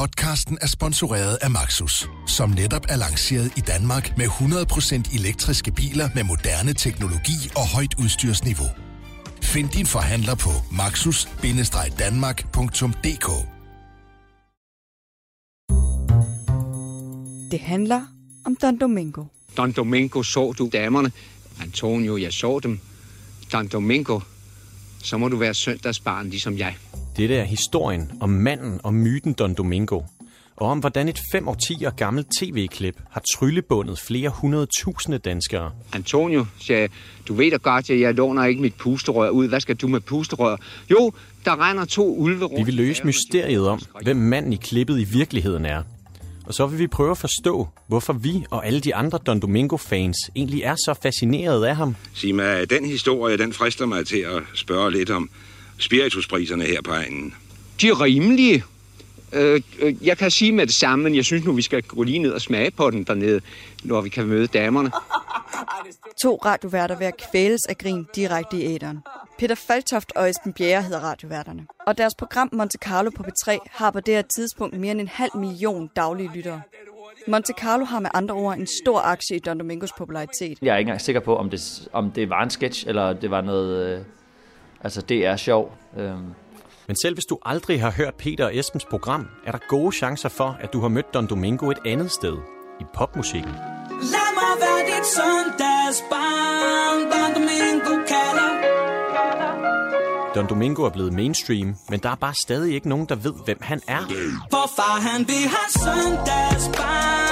Podcasten er sponsoreret af Maxus, som netop er lanceret i Danmark med 100% elektriske biler med moderne teknologi og højt udstyrsniveau. Find din forhandler på maxus-danmark.dk Det handler om Don Domingo. Don Domingo så du damerne. Antonio, jeg så dem. Don Domingo, så må du være søndagsbarn ligesom jeg. Dette er historien om manden og myten Don Domingo, og om hvordan et fem årtier gammelt tv-klip har tryllebundet flere hundrede tusinde danskere. Antonio sagde, du ved da godt, at jeg låner ikke mit pusterør ud. Hvad skal du med pusterør? Jo, der render to ulve rundt. Vi vil løse mysteriet om, hvem manden i klippet i virkeligheden er. Og så vil vi prøve at forstå, hvorfor vi og alle de andre Don Domingo-fans egentlig er så fascineret af ham. Sig mig, den historie, den frister mig til at spørge lidt om spirituspriserne her på egnen. De er rimelige. Øh, øh, jeg kan sige med det samme, men jeg synes nu, vi skal gå lige ned og smage på den dernede, når vi kan møde damerne. To radioværter ved at kvæles af grin direkte i æderen. Peter Faltoft og Esben Bjerre hedder radioværterne. Og deres program Monte Carlo på P3 har på det her tidspunkt mere end en halv million daglige lyttere. Monte Carlo har med andre ord en stor aktie i Don Domingos popularitet. Jeg er ikke engang sikker på, om det, om det var en sketch, eller det var noget... Altså, det er sjov. Øh. Men selv hvis du aldrig har hørt Peter og Esbens program, er der gode chancer for, at du har mødt Don Domingo et andet sted. I popmusikken. Lad mig være dit søndagsbarn, Don Domingo kalder. Don Domingo er blevet mainstream, men der er bare stadig ikke nogen, der ved, hvem han er. For far han vil have søndagsbarn,